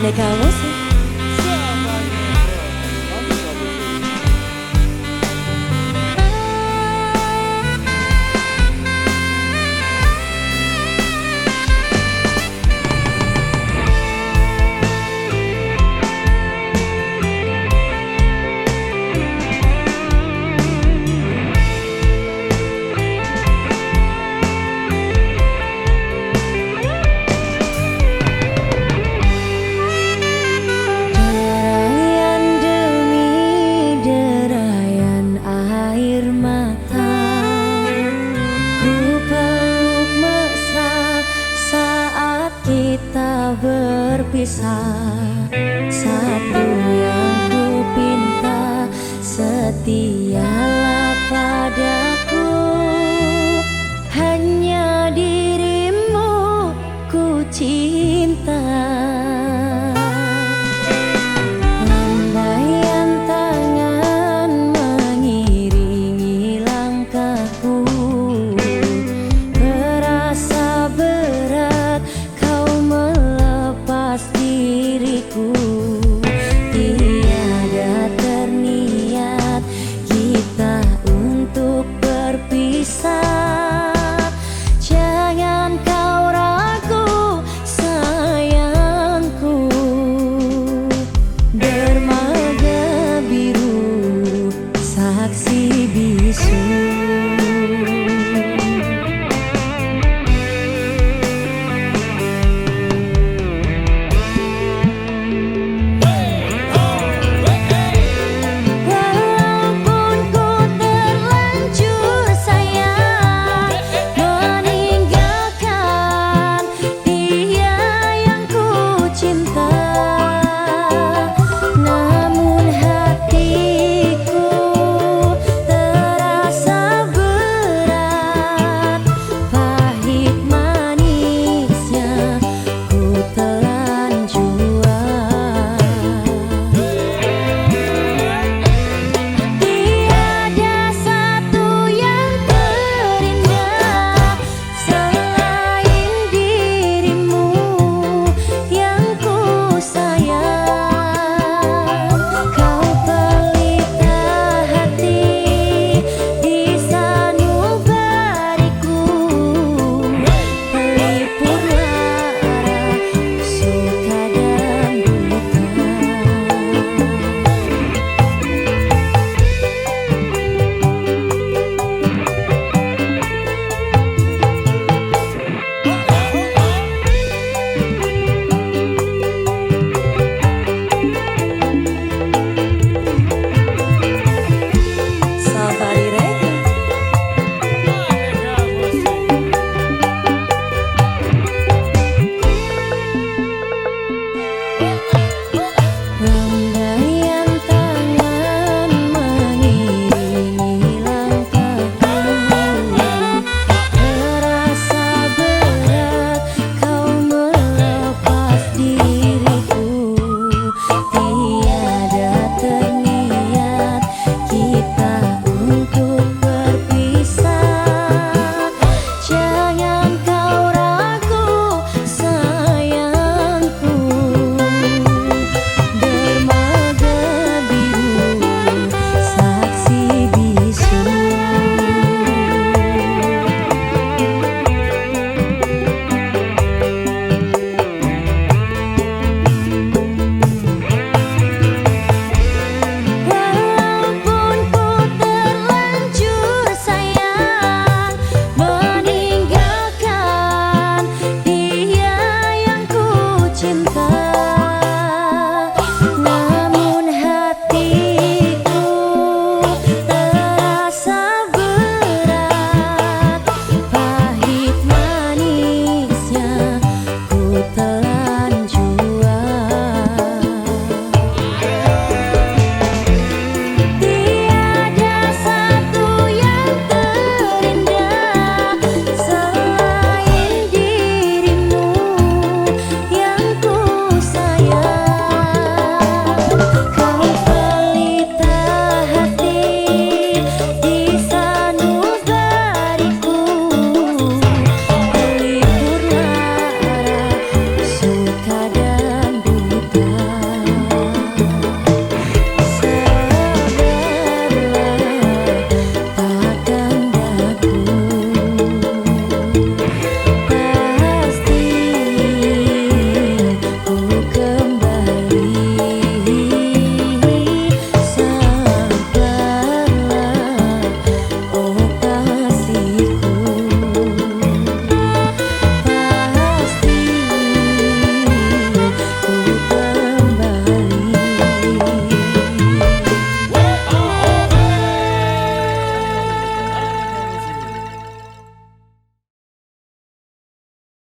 姉かを satu yang ku pinta setialah padaku. Hanya di